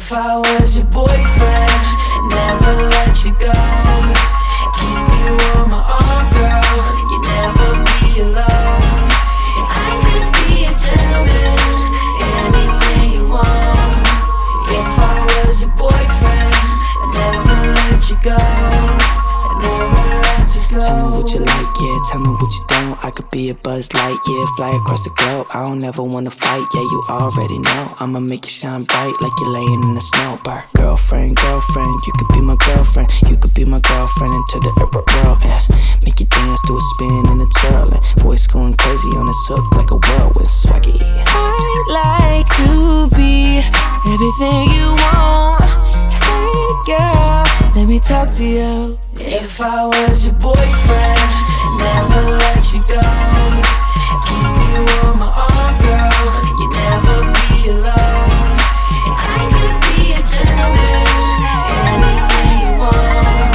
If I was your boyfriend, never Tell me what you don't. I could be a Buzz Lightyear. Fly across the globe. I don't ever wanna fight, yeah. You already know. I'ma make you shine bright like you're laying in the snow. Bar. Girlfriend, girlfriend, you could be my girlfriend. You could be my girlfriend into the upper world. Yes. Make you dance to a spin and a twirl. And voice going crazy on this hook like a whirlwind swaggy. I'd like to be everything you want. Hey girl, let me talk to you. If I was your boyfriend, never let you go. Keep you on my arm, girl. You never be alone. I could be a gentleman, anything you want.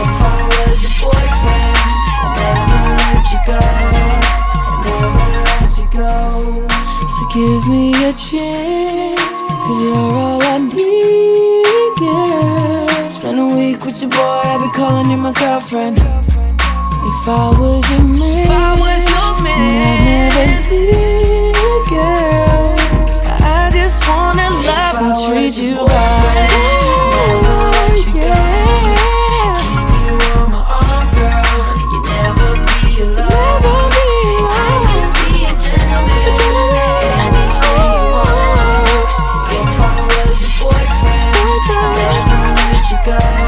If I was your boyfriend, never let you go. Never let you go. So give me a chance, cause you're all I need, girl. Spend a week with your boy, I'll be calling you my girlfriend. If I was your man, if I was your man, I'd never leave, girl. I just wanna love and treat you right. Yeah. Keep you on my arm, girl.